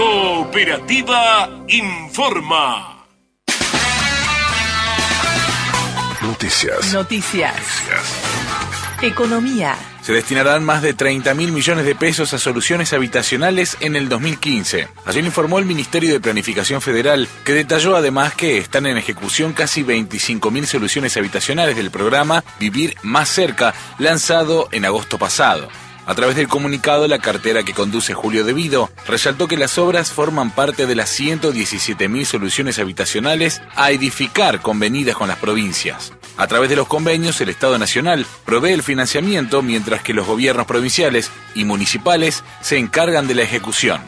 Cooperativa Informa. Noticias. Noticias. Economía. Se destinarán más de 30 mil millones de pesos a soluciones habitacionales en el 2015. Ayer informó el Ministerio de Planificación Federal, que detalló además que están en ejecución casi 25 mil soluciones habitacionales del programa Vivir Más Cerca, lanzado en agosto pasado. A través del comunicado, la cartera que conduce Julio Devido resaltó que las obras forman parte de las 117.000 soluciones habitacionales a edificar convenidas con las provincias. A través de los convenios, el Estado Nacional provee el financiamiento mientras que los gobiernos provinciales y municipales se encargan de la ejecución.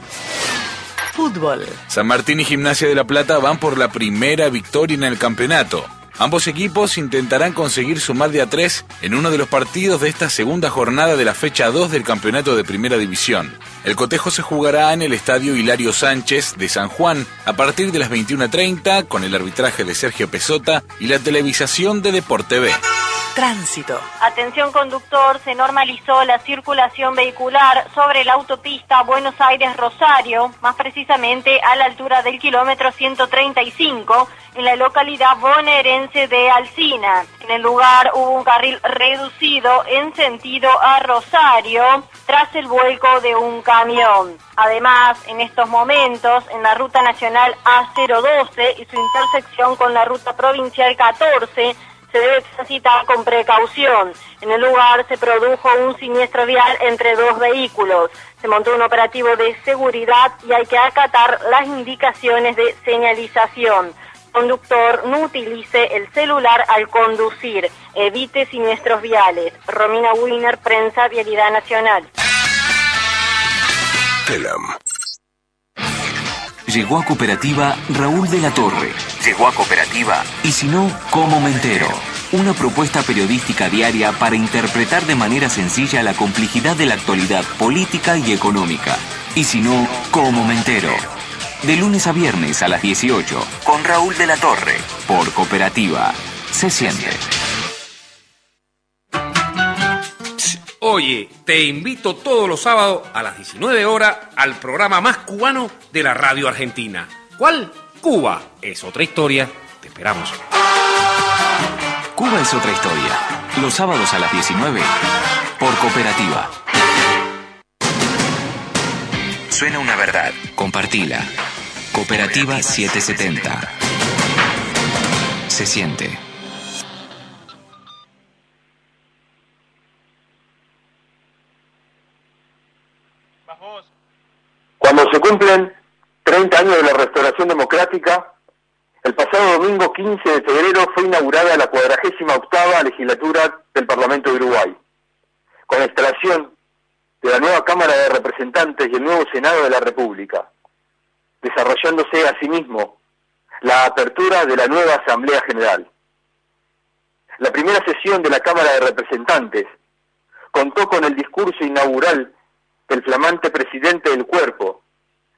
Fútbol. San Martín y Gimnasia de la Plata van por la primera victoria en el campeonato. Ambos equipos intentarán conseguir sumar de a tres en uno de los partidos de esta segunda jornada de la fecha 2 del campeonato de Primera División. El cotejo se jugará en el Estadio Hilario Sánchez de San Juan a partir de las 21.30 con el arbitraje de Sergio Pesota y la televisación de Deporte B. Tránsito. Atención conductor, se normalizó la circulación vehicular sobre la autopista Buenos Aires-Rosario, más precisamente a la altura del kilómetro 135, en la localidad bonaerense de Alcina. En el lugar hubo un carril reducido en sentido a Rosario tras el vuelco de un camión. Además, en estos momentos, en la ruta nacional A012 y su intersección con la ruta provincial 14, se debe transitar con precaución. En el lugar se produjo un siniestro vial entre dos vehículos. Se montó un operativo de seguridad y hay que acatar las indicaciones de señalización. Conductor, no utilice el celular al conducir. Evite siniestros viales. Romina Wiener, Prensa Vialidad Nacional. Telam. Llegó a Cooperativa Raúl de la Torre. Llegó a Cooperativa Y si no, ¿cómo me entero? Una propuesta periodística diaria para interpretar de manera sencilla la complejidad de la actualidad política y económica. Y si no, ¿cómo me entero? De lunes a viernes a las 18, con Raúl de la Torre, por Cooperativa. Se siente. Oye, te invito todos los sábados a las 19 horas al programa más cubano de la radio argentina. ¿Cuál? Cuba. Es otra historia. Te esperamos. Cuba es otra historia. Los sábados a las 19, por Cooperativa. Suena una verdad. Compartila. Cooperativa 770. Se siente. Cuando se cumplen 30 años de la restauración democrática, el pasado domingo 15 de febrero fue inaugurada la cuadragésima octava legislatura del Parlamento de Uruguay, con la instalación de la nueva Cámara de Representantes y el nuevo Senado de la República, desarrollándose asimismo la apertura de la nueva Asamblea General. La primera sesión de la Cámara de Representantes contó con el discurso inaugural del flamante presidente del cuerpo,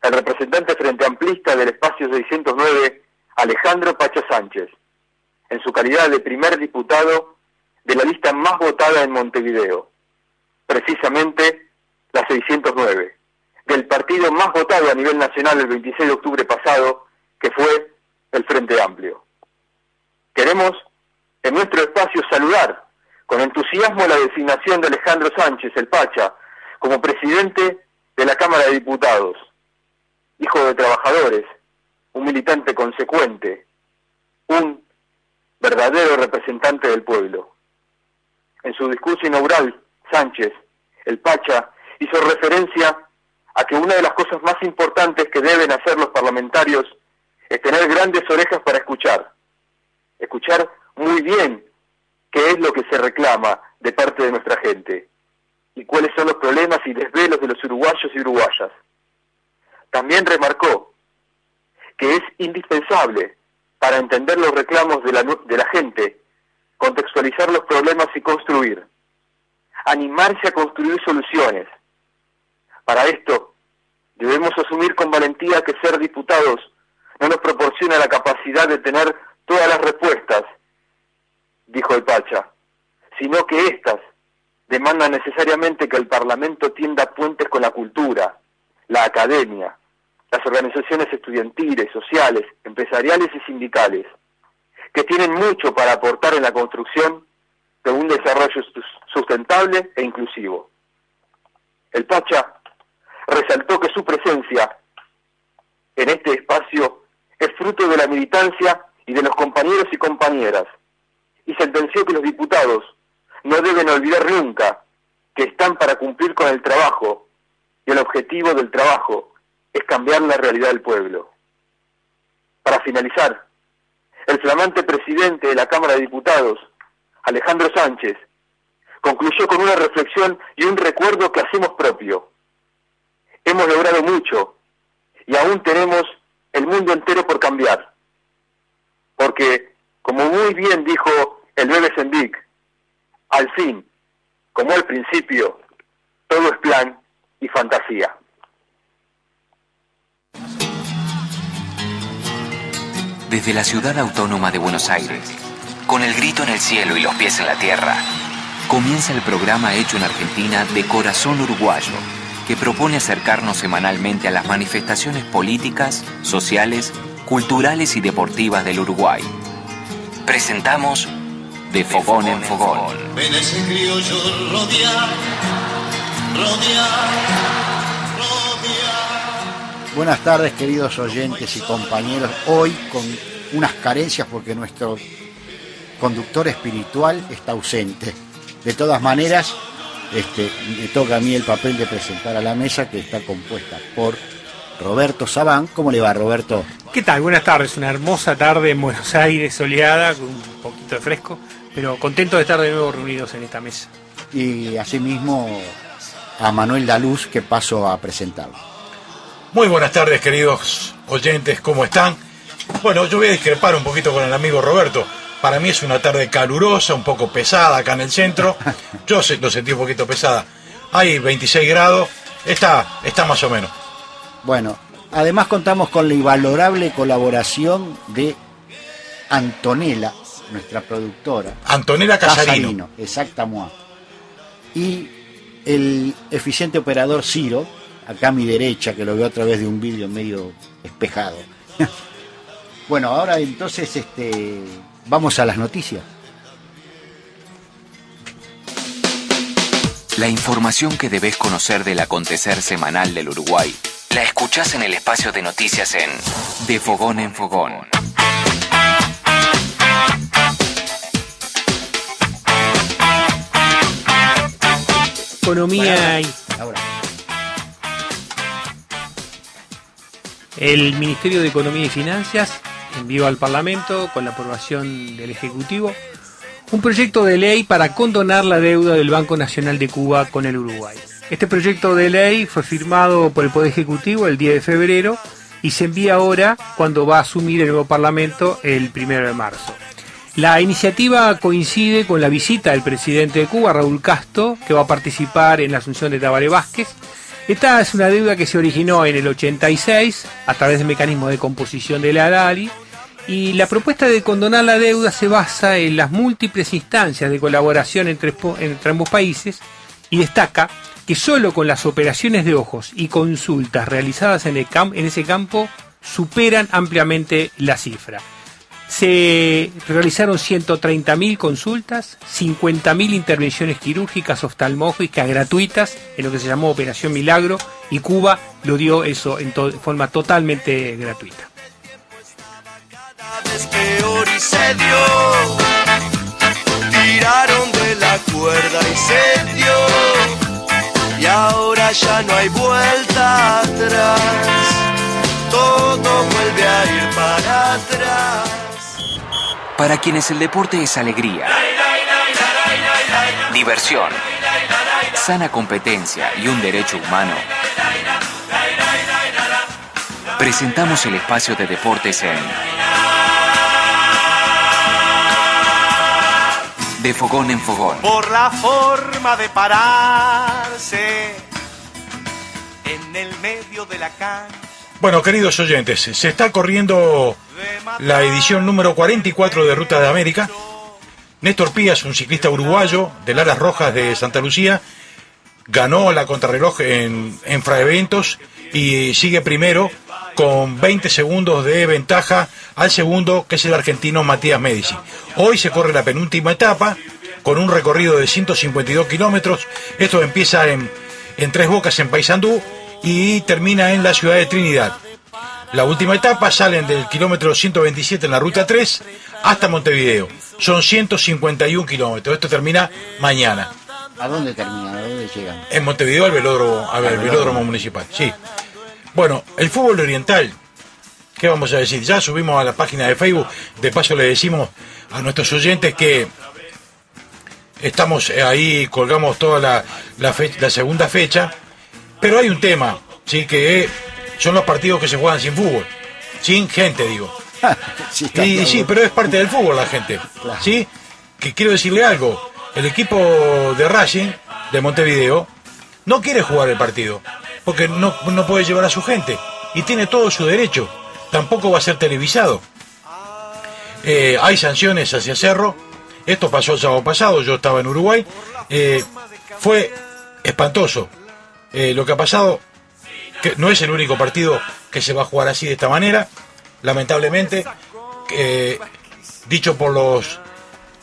el representante frente amplista del espacio 609, Alejandro Pacha Sánchez, en su calidad de primer diputado de la lista más votada en Montevideo, precisamente la 609, del partido más votado a nivel nacional el 26 de octubre pasado, que fue el Frente Amplio. Queremos en nuestro espacio saludar con entusiasmo la designación de Alejandro Sánchez, el Pacha, como presidente de la Cámara de Diputados, hijo de trabajadores, un militante consecuente, un verdadero representante del pueblo. En su discurso inaugural, Sánchez, el Pacha, hizo referencia a que una de las cosas más importantes que deben hacer los parlamentarios es tener grandes orejas para escuchar, escuchar muy bien qué es lo que se reclama de parte de nuestra gente y cuáles son los problemas y desvelos de los uruguayos y uruguayas. También remarcó que es indispensable para entender los reclamos de la, gente, contextualizar los problemas y construir, animarse a construir soluciones. Para esto, debemos asumir con valentía que ser diputados no nos proporciona la capacidad de tener todas las respuestas, dijo el Pacha, sino que éstas demanda necesariamente que el Parlamento tienda puentes con la cultura, la academia, las organizaciones estudiantiles, sociales, empresariales y sindicales, que tienen mucho para aportar en la construcción de un desarrollo sustentable e inclusivo. El Pacha resaltó que su presencia en este espacio es fruto de la militancia y de los compañeros y compañeras, y sentenció que los diputados no deben olvidar nunca que están para cumplir con el trabajo, y el objetivo del trabajo es cambiar la realidad del pueblo. Para finalizar, el flamante presidente de la Cámara de Diputados, Alejandro Sánchez, concluyó con una reflexión y un recuerdo que hacemos propio. Hemos logrado mucho y aún tenemos el mundo entero por cambiar. Porque, como muy bien dijo el bebé al fin, como al principio, todo es plan y fantasía. Desde la ciudad autónoma de Buenos Aires, con el grito en el cielo y los pies en la tierra, comienza el programa hecho en Argentina de Corazón Uruguayo, que propone acercarnos semanalmente a las manifestaciones políticas, sociales, culturales y deportivas del Uruguay. Presentamos De Fogón en Fogón. Buenas tardes queridos oyentes y compañeros. Hoy con unas carencias porque nuestro conductor espiritual está ausente. De todas maneras, este, me toca a mí el papel de presentar a la mesa que está compuesta por Roberto Sabán. ¿Cómo le va Roberto? ¿Qué tal? Buenas tardes. Una hermosa tarde en Buenos Aires, soleada, con un poquito de fresco, pero contento de estar de nuevo reunidos en esta mesa. Y asimismo a Manuel Daluz que paso a presentarlo. Muy buenas tardes, queridos oyentes, ¿cómo están? Bueno, yo voy a discrepar un poquito con el amigo Roberto. Para mí es una tarde calurosa, un poco pesada acá en el centro. Yo lo sentí un poquito pesada. Hay 26 grados, está, está más o menos. Bueno, además contamos con la invalorable colaboración de Antonella, nuestra productora. Antonella Casarino. exactamente. Y el eficiente operador Ciro, acá a mi derecha, que lo veo a través de un vídeo medio espejado. bueno, ahora entonces este, vamos a las noticias. La información que debes conocer del acontecer semanal del Uruguay la escuchás en el espacio de noticias en De Fogón en Fogón. Economía y... Ahora. El Ministerio de Economía y Finanzas envió al Parlamento, con la aprobación del Ejecutivo, un proyecto de ley para condonar la deuda del Banco Nacional de Cuba con el Uruguay. Este proyecto de ley fue firmado por el Poder Ejecutivo el 10 de febrero y se envía ahora cuando va a asumir el nuevo Parlamento el 1 de marzo. La iniciativa coincide con la visita del presidente de Cuba, Raúl Castro, que va a participar en la asunción de Tabaré Vázquez, esta es una deuda que se originó en el 86 a través del mecanismo de composición de la DALI y la propuesta de condonar la deuda se basa en las múltiples instancias de colaboración entre, entre ambos países y destaca que solo con las operaciones de ojos y consultas realizadas en, el en ese campo superan ampliamente la cifra. Se realizaron 130.000 consultas, 50.000 intervenciones quirúrgicas oftalmológicas gratuitas en lo que se llamó Operación Milagro y Cuba lo dio eso en forma totalmente gratuita. tiraron de la cuerda y se dio, y ahora ya no hay vuelta atrás, todo vuelve a Para quienes el deporte es alegría, diversión, sana competencia y un derecho humano, presentamos el espacio de deportes en De Fogón en Fogón. Por la forma de pararse en el medio de la cancha bueno, queridos oyentes, se está corriendo la edición número 44 de Ruta de América. Néstor Pías, un ciclista uruguayo de Laras Rojas de Santa Lucía, ganó la contrarreloj en, en Fraeventos y sigue primero con 20 segundos de ventaja al segundo, que es el argentino Matías Medici. Hoy se corre la penúltima etapa con un recorrido de 152 kilómetros. Esto empieza en, en Tres Bocas, en Paysandú, y termina en la ciudad de Trinidad. La última etapa salen del kilómetro 127 en la ruta 3 hasta Montevideo. Son 151 kilómetros. Esto termina mañana. ¿A dónde termina? ¿A dónde llegan? En Montevideo al velódromo, al Al velódromo velódromo. municipal. Sí. Bueno, el fútbol oriental. ¿Qué vamos a decir? Ya subimos a la página de Facebook. De paso le decimos a nuestros oyentes que estamos ahí, colgamos toda la, la, fe- la segunda fecha. Pero hay un tema, sí, que son los partidos que se juegan sin fútbol. Sin gente, digo. Sí, Y claro. sí, pero es parte del fútbol la gente. Claro. ¿Sí? Que quiero decirle algo. El equipo de Racing, de Montevideo, no quiere jugar el partido. Porque no, no puede llevar a su gente. Y tiene todo su derecho. Tampoco va a ser televisado. Eh, hay sanciones hacia Cerro. Esto pasó el sábado pasado. Yo estaba en Uruguay. Eh, fue espantoso. Eh, lo que ha pasado que no es el único partido que se va a jugar así de esta manera. Lamentablemente, eh, dicho por los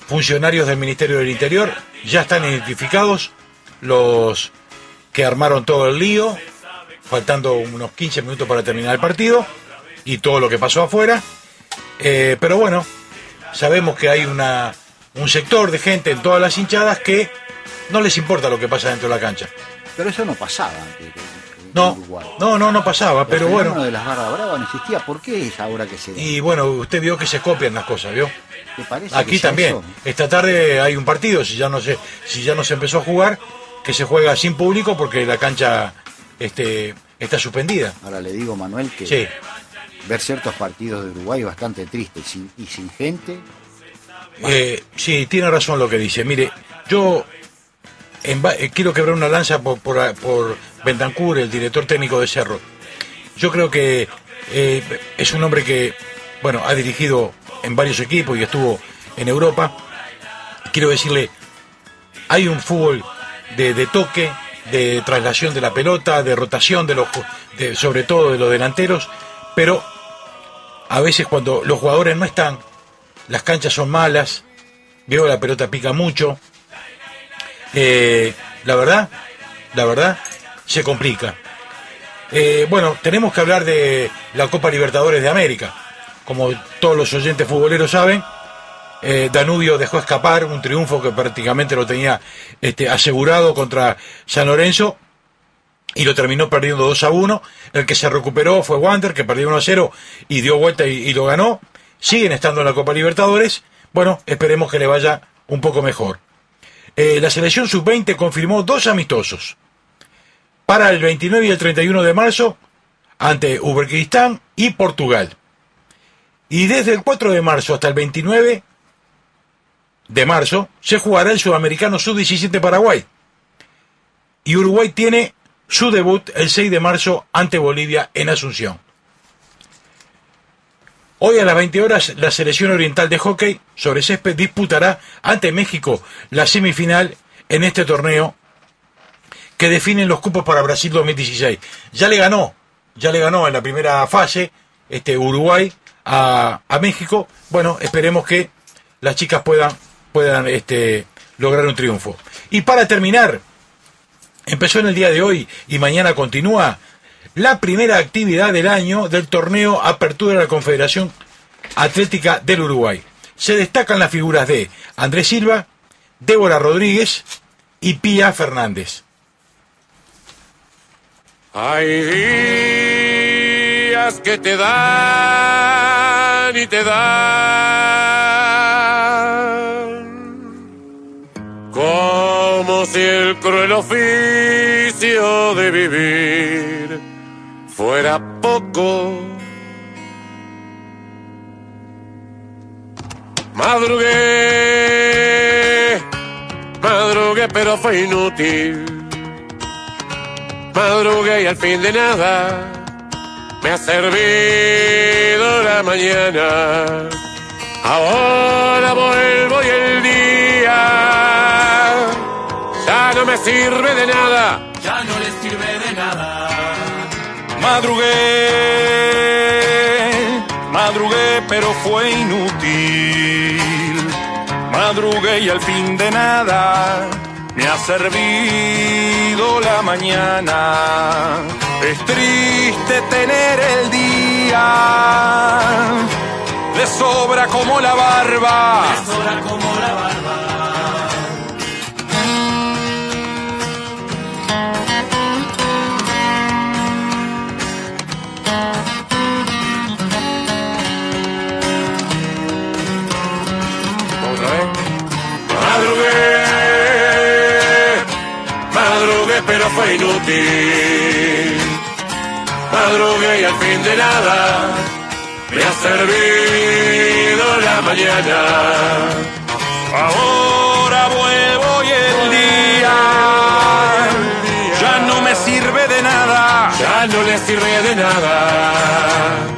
funcionarios del Ministerio del Interior, ya están identificados los que armaron todo el lío, faltando unos 15 minutos para terminar el partido y todo lo que pasó afuera. Eh, pero bueno, sabemos que hay una, un sector de gente en todas las hinchadas que no les importa lo que pasa dentro de la cancha. Pero eso no pasaba No, Uruguay. no, no, no pasaba, El pero bueno. de las barras bravas no existía. ¿Por qué es ahora que se? Y bueno, usted vio que se copian las cosas, ¿vio? ¿Te parece Aquí también. Esta tarde hay un partido, si ya no se, si ya no se empezó a jugar, que se juega sin público porque la cancha este, está suspendida. Ahora le digo, Manuel, que Sí. ver ciertos partidos de Uruguay es bastante triste. Y sin, y sin gente, Eh, sí, tiene razón lo que dice. Mire, yo eh, quiero quebrar una lanza por, por, por Bentancur, el director técnico de Cerro. Yo creo que eh, es un hombre que, bueno, ha dirigido en varios equipos y estuvo en Europa. Quiero decirle, hay un fútbol de, de toque, de traslación de la pelota, de rotación de los, sobre todo de los delanteros, pero a veces cuando los jugadores no están, las canchas son malas, veo la pelota pica mucho. Eh, la verdad, la verdad, se complica. Eh, bueno, tenemos que hablar de la Copa Libertadores de América. Como todos los oyentes futboleros saben, eh, Danubio dejó escapar un triunfo que prácticamente lo tenía este, asegurado contra San Lorenzo y lo terminó perdiendo 2 a 1. El que se recuperó fue Wander, que perdió 1 a 0 y dio vuelta y, y lo ganó. Siguen estando en la Copa Libertadores. Bueno, esperemos que le vaya un poco mejor. Eh, la selección sub-20 confirmó dos amistosos para el 29 y el 31 de marzo ante Uzbekistán y Portugal. Y desde el 4 de marzo hasta el 29 de marzo se jugará el Sudamericano Sub-17 Paraguay. Y Uruguay tiene su debut el 6 de marzo ante Bolivia en Asunción. Hoy a las 20 horas la selección oriental de hockey sobre césped disputará ante México la semifinal en este torneo que definen los cupos para Brasil 2016. Ya le ganó, ya le ganó en la primera fase este Uruguay a, a México. Bueno, esperemos que las chicas puedan puedan este lograr un triunfo. Y para terminar, empezó en el día de hoy y mañana continúa la primera actividad del año del torneo Apertura de la Confederación Atlética del Uruguay. Se destacan las figuras de Andrés Silva, Débora Rodríguez y Pía Fernández. Hay días que te dan y te dan. Como si el cruel oficio de vivir fuera poco. Madrugué, madrugué, pero fue inútil. Madrugué y al fin de nada me ha servido la mañana. Ahora vuelvo y el día ya no me sirve de nada. Ya no les sirve de nada. Madrugué, madrugué, pero fue inútil. Madrugué y al fin de nada me ha servido la mañana. Es triste tener el día, barba. sobra como la barba. Pero fue inútil. Madrugué y al fin de nada me ha servido la mañana. Ahora vuelvo y el día ya no me sirve de nada. Ya no le sirve de nada.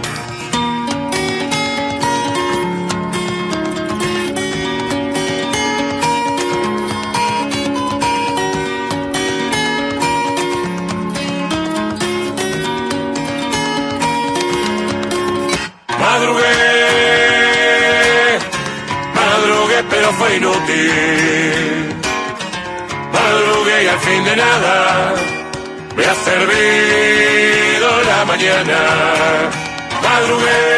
Nada me ha servido la mañana. Madrugué.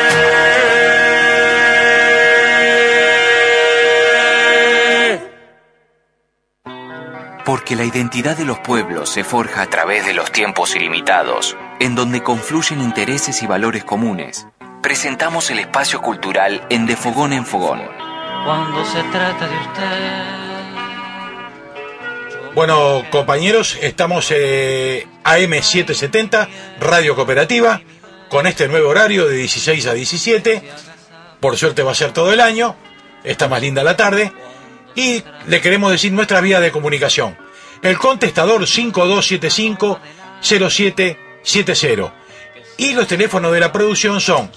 Porque la identidad de los pueblos se forja a través de los tiempos ilimitados, en donde confluyen intereses y valores comunes. Presentamos el espacio cultural en De Fogón en Fogón. Cuando se trata de usted. Bueno, compañeros, estamos eh, AM770, Radio Cooperativa, con este nuevo horario de 16 a 17. Por suerte va a ser todo el año, está más linda la tarde. Y le queremos decir nuestra vía de comunicación. El contestador 5275-0770. Y los teléfonos de la producción son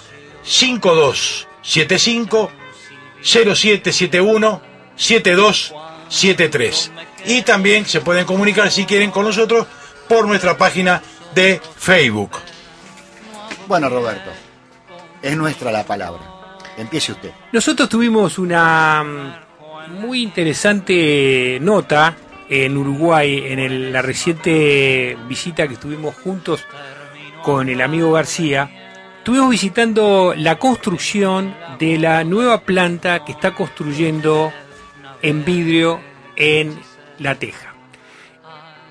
5275-0771-7273. Y también se pueden comunicar si quieren con nosotros por nuestra página de Facebook. Bueno, Roberto, es nuestra la palabra. Empiece usted. Nosotros tuvimos una mm, muy interesante nota en Uruguay en el- la reciente visita que estuvimos juntos con el amigo García. Estuvimos visitando la construcción de la nueva planta que está construyendo en vidrio en La Teja.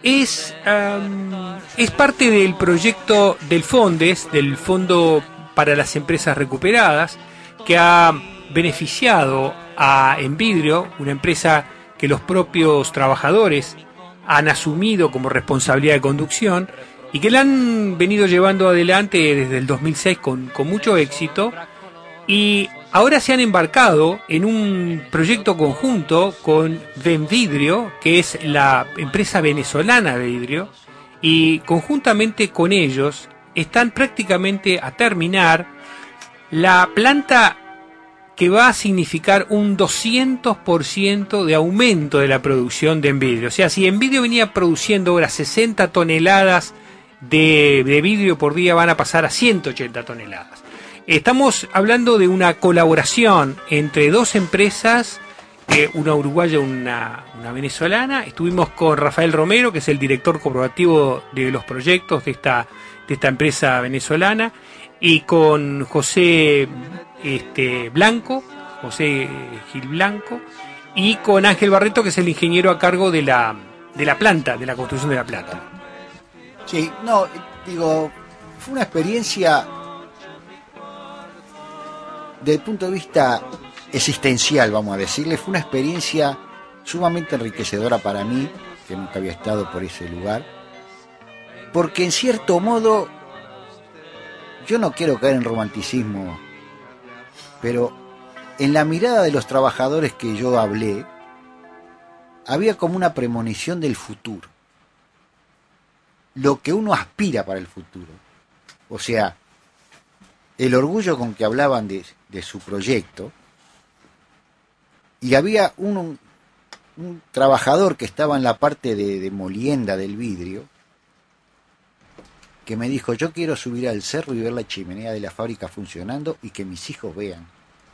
Es, es parte del proyecto del FONDES, del Fondo para las Empresas Recuperadas, que ha beneficiado a Envidrio, una empresa que los propios trabajadores han asumido como responsabilidad de conducción y que la han venido llevando adelante desde el 2006 con, con mucho éxito y ahora se han embarcado en un proyecto conjunto con Venvidrio, que es la empresa venezolana de vidrio, y conjuntamente con ellos están prácticamente a terminar la planta que va a significar un 200% de aumento de la producción de Envidrio. O sea, si Envidrio venía produciendo ahora 60 toneladas de, de vidrio por día, van a pasar a 180 toneladas. Estamos hablando de una colaboración entre dos empresas, eh, una uruguaya y una, venezolana. Estuvimos con Rafael Romero, que es el director corporativo de los proyectos de esta, de esta empresa venezolana, y con José este, Blanco, José Gil Blanco, y con Ángel Barreto, que es el ingeniero a cargo de la, de la planta, de la construcción de la planta. Sí, no, digo, fue una experiencia desde el punto de vista existencial, vamos a decirle, fue una experiencia sumamente enriquecedora para mí, que nunca había estado por ese lugar, porque en cierto modo, yo no quiero caer en romanticismo, pero en la mirada de los trabajadores que yo hablé, había como una premonición del futuro, lo que uno aspira para el futuro. O sea, el orgullo con que hablaban de, de su proyecto, y había un, un trabajador que estaba en la parte de, de molienda del vidrio, que me dijo, yo quiero subir al cerro y ver la chimenea de la fábrica funcionando y que mis hijos vean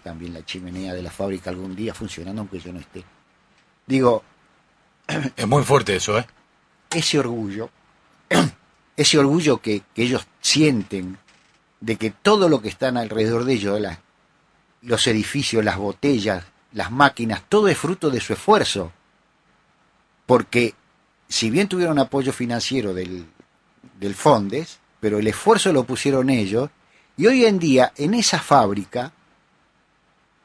también la chimenea de la fábrica algún día funcionando aunque yo no esté. Digo, Es muy fuerte eso, ¿eh? ese orgullo, ese orgullo que, que ellos sienten de que todo lo que están alrededor de ellos, la- los edificios, las botellas, las máquinas, todo es fruto de su esfuerzo. Porque si bien tuvieron apoyo financiero del, del Fondes, pero el esfuerzo lo pusieron ellos, y hoy en día en esa fábrica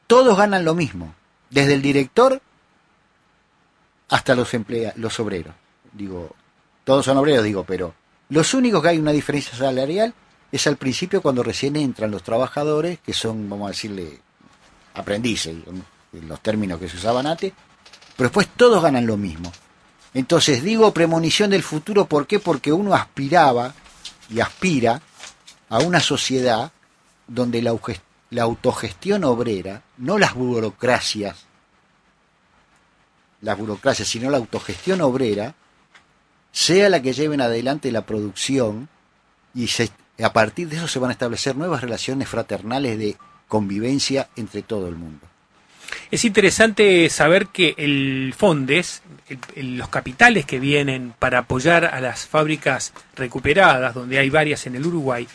todos ganan lo mismo, desde el director hasta los emplea los obreros. Digo, todos son obreros, digo, pero los únicos que hay una diferencia salarial es al principio cuando recién entran los trabajadores, que son, vamos a decirle, aprendices, en los términos que se usaban antes, pero después todos ganan lo mismo. Entonces digo premonición del futuro, ¿por qué? Porque uno aspiraba y aspira a una sociedad donde la, autogestión obrera, no las burocracias, las burocracias, sino la autogestión obrera, sea la que lleven adelante la producción y a partir de eso se van a establecer nuevas relaciones fraternales de convivencia entre todo el mundo. Es interesante saber que el Fondes, los capitales que vienen para apoyar a las fábricas recuperadas, donde hay varias en el Uruguay,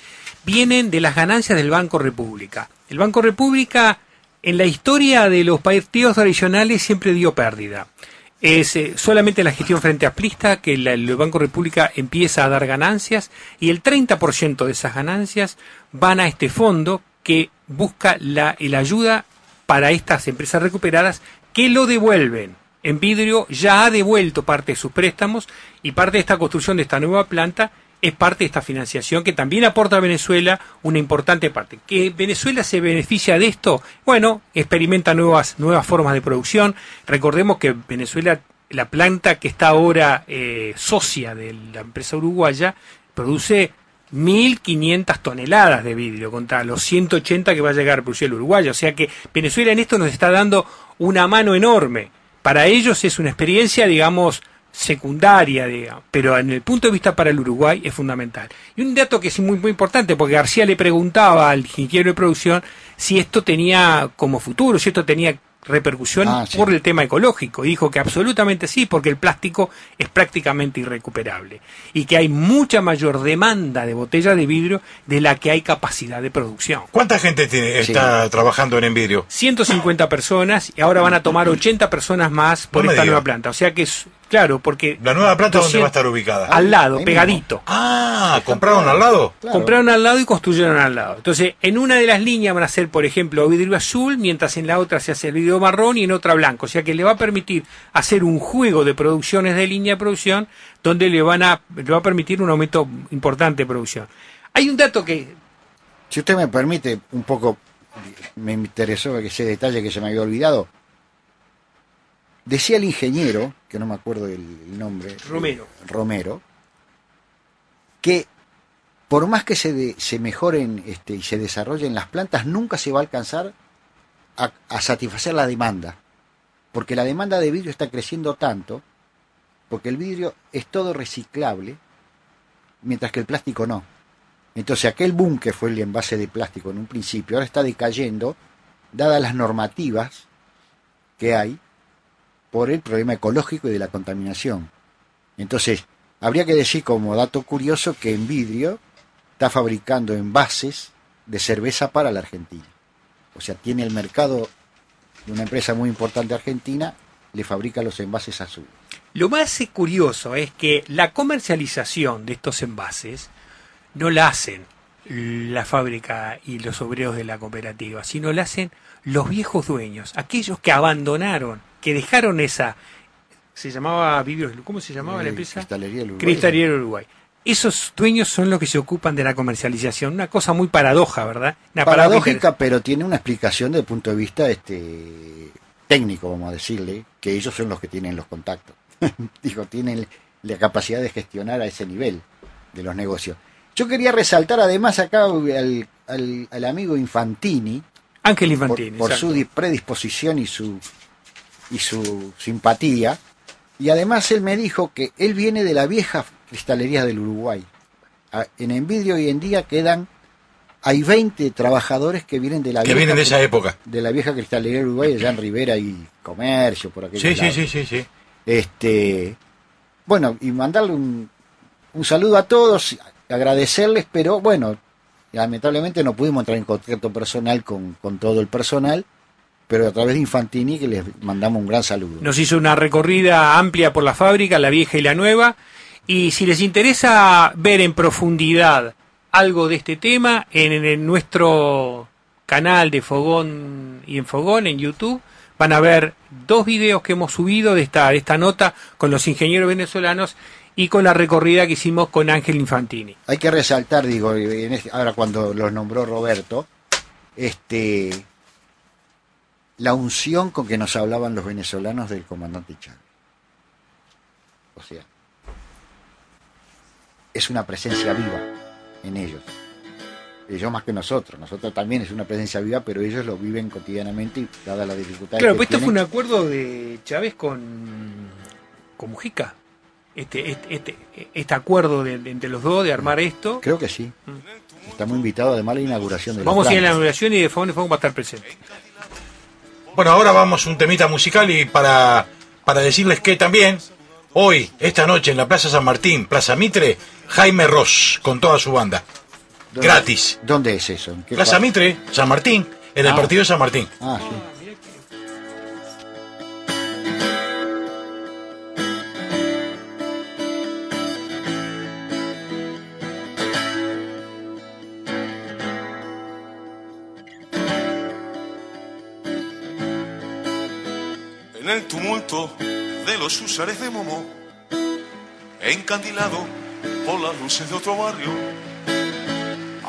vienen de las ganancias del Banco República. El Banco República, en la historia de los partidos tradicionales, siempre dio pérdida. Es eh, solamente la gestión frente a Plista que el Banco República empieza a dar ganancias y el 30% de esas ganancias van a este fondo que busca la, la ayuda para estas empresas recuperadas que lo devuelven. En vidrio ya ha devuelto parte de sus préstamos y parte de esta construcción de esta nueva planta es parte de esta financiación que también aporta a Venezuela una importante parte. ¿Que Venezuela se beneficia de esto? Bueno, experimenta nuevas, nuevas formas de producción. Recordemos que Venezuela, la planta que está ahora eh, socia de la empresa uruguaya, produce 1.500 toneladas de vidrio contra los 180 que va a llegar el Uruguay. O sea que Venezuela en esto nos está dando una mano enorme. Para ellos es una experiencia, digamos, secundaria, digamos, pero en el punto de vista para el Uruguay es fundamental. Y un dato que es muy, muy importante, porque García le preguntaba al ingeniero de producción si esto tenía como futuro, si esto tenía repercusión Ah, sí. por el tema ecológico. Y dijo que absolutamente sí, porque el plástico es prácticamente irrecuperable. Y que hay mucha mayor demanda de botellas de vidrio de la que hay capacidad de producción. ¿Cuánta gente tiene, está trabajando en Envidrio? 150 personas y ahora van a tomar 80 personas más por No esta nueva planta. O sea que es, claro, porque... ¿La nueva planta dónde 200 va a estar ubicada? Al lado, Ahí pegadito. Ah, ¿compraron al lado? Compraron al lado y construyeron al lado. Entonces, en una de las líneas van a ser, por ejemplo, vidrio azul, mientras en la otra se hace el vidrio marrón y en otra blanco. O sea que le va a permitir hacer un juego de producciones de línea de producción donde le van a le va a permitir un aumento importante de producción. Hay un dato que Si usted me permite, un poco me interesó ese detalle que se me había olvidado. Decía el ingeniero, que no me acuerdo el, nombre, Romero. Romero, que por más que se, de- se mejoren este, y se desarrollen las plantas, nunca se va a alcanzar a, a satisfacer la demanda. Porque la demanda de vidrio está creciendo tanto, porque el vidrio es todo reciclable, mientras que el plástico no. Entonces aquel boom que fue el envase de plástico en un principio, ahora está decayendo, dadas las normativas que hay por el problema ecológico y de la contaminación. Entonces, habría que decir como dato curioso que en vidrio está fabricando envases de cerveza para la Argentina. O sea, tiene el mercado de una empresa muy importante argentina, le fabrica los envases azules. Lo más curioso es que la comercialización de estos envases no la hacen la fábrica y los obreros de la cooperativa, sino la hacen los viejos dueños, aquellos que abandonaron, que dejaron esa se llamaba Vidrios, ¿cómo se llamaba la Eh, empresa? Cristalería Uruguay. Cristalería Uruguay. Esos dueños son los que se ocupan de la comercialización, una cosa muy paradoja, ¿verdad? Una paradójica, pero tiene una explicación desde el punto de vista este técnico, vamos a decirle, que ellos son los que tienen los contactos. Digo, tienen la capacidad de gestionar a ese nivel de los negocios. Yo quería resaltar además acá al, al- al amigo Infantini, Ángel Infantini, por, su di- predisposición y su y su simpatía, y además él me dijo que él viene de la vieja cristalería del Uruguay, en Envidio hoy en día quedan, hay 20 trabajadores que vienen de la Que vieja vienen de esa época. de la vieja cristalería de Uruguay, allá en Rivera y Comercio, por aquellos Sí, sí, sí, sí, sí. Este, bueno, y mandarle un, un saludo a todos, agradecerles, pero bueno, lamentablemente no pudimos entrar en contacto personal con, con todo el personal, pero a través de Infantini que les mandamos un gran saludo. Nos hizo una recorrida amplia por la fábrica, la vieja y la nueva. Y si les interesa ver en profundidad algo de este tema, en, en nuestro canal de Fogón y en Fogón, en YouTube, van a ver dos videos que hemos subido de esta, de esta nota con los ingenieros venezolanos y con la recorrida que hicimos con Ángel Infantini. Hay que resaltar, digo, en este- ahora cuando los nombró Roberto, este, la unción con que nos hablaban los venezolanos del comandante Chávez. O sea, es una presencia viva en ellos. Ellos más que nosotros. Nosotros también es una presencia viva, pero ellos lo viven cotidianamente y dada la dificultad Claro, pues esto fue un acuerdo de Chávez con, con Mujica. Este, este, este, este acuerdo de- de- entre los dos de armar esto. Creo que sí. Estamos invitados además a la inauguración de Vamos a ir a la inauguración y de Fogón va a estar presente. Bueno, ahora vamos a un temita musical y para, para decirles que también hoy, esta noche en la Plaza San Martín, Plaza Mitre, Jaime Ross con toda su banda. ¿Dónde- Gratis. ¿Dónde es eso? ¿En qué Plaza? Mitre, San Martín, en el Ah. partido de San Martín. Ah, sí. De los usares de Momo, encandilado por las luces de otro barrio,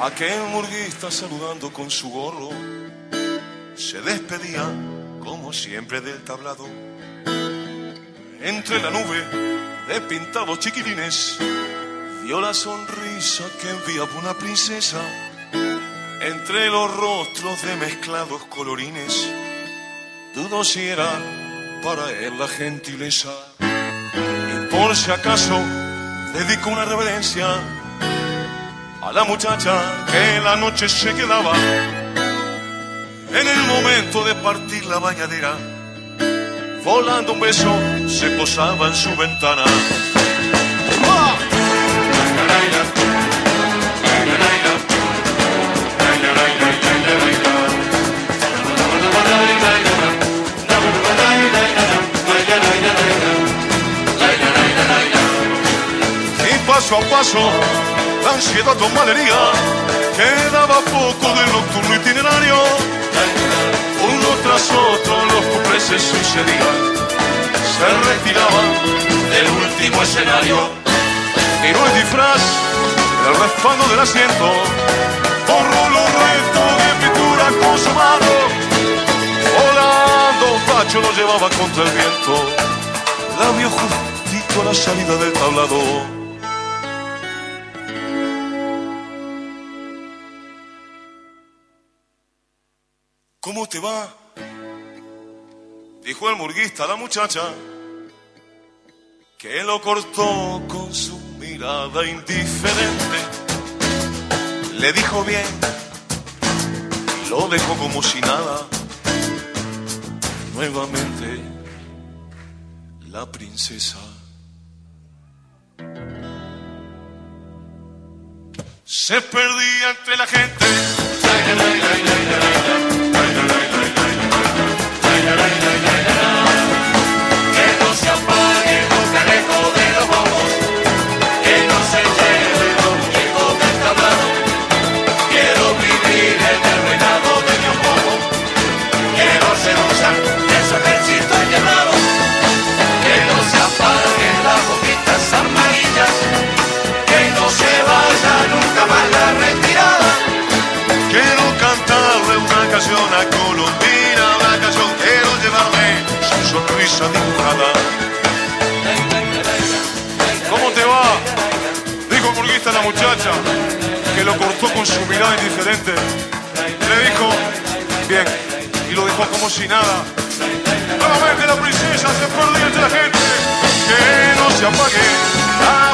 aquel murguista saludando con su gorro, se despedía como siempre del tablado. Entre la nube de pintados chiquilines, dio la sonrisa que enviaba una princesa. Entre los rostros de mezclados colorines, dudo si era para él la gentileza. Y por si acaso dedico una reverencia a la muchacha que la noche se quedaba en el momento de partir la bañadera. Volando un beso se posaba en su ventana. Paso a paso, la ansiedad con malería, quedaba poco del nocturno itinerario. Uno tras otro los cuplés se sucedían, se retiraban del último escenario. Tiró el disfraz, el respaldo del asiento, borró los restos de pintura con su mano. Volando un lo llevaba contra el viento, la vio justito a la salida del tablado. ¿Cómo te va? Dijo el murguista a la muchacha, que lo cortó con su mirada indiferente. Le dijo bien y lo dejó como si nada. Nuevamente, la princesa se perdía entre la gente. Dibujada. ¿Cómo te va? Dijo burguista la muchacha, que lo cortó con su mirada indiferente. Le dijo, bien, y lo dejó como si nada. Nuevamente la princesa se perdió entre la gente. Que no se apague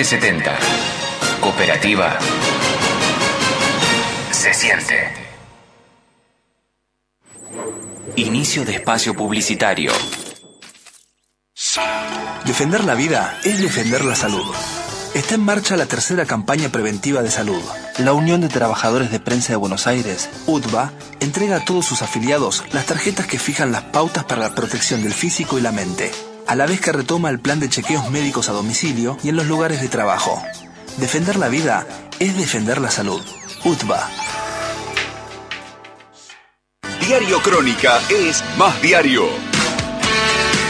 ...770... Cooperativa... Se siente. Inicio de espacio publicitario. Defender la vida es defender la salud. Está en marcha la tercera campaña preventiva de salud. La Unión de Trabajadores de Prensa de Buenos Aires, UTBA, entrega a todos sus afiliados las tarjetas que fijan las pautas para la protección del físico y la mente, a la vez que retoma el plan de chequeos médicos a domicilio y en los lugares de trabajo. Defender la vida es defender la salud. UTBA. Diario Crónica es más diario.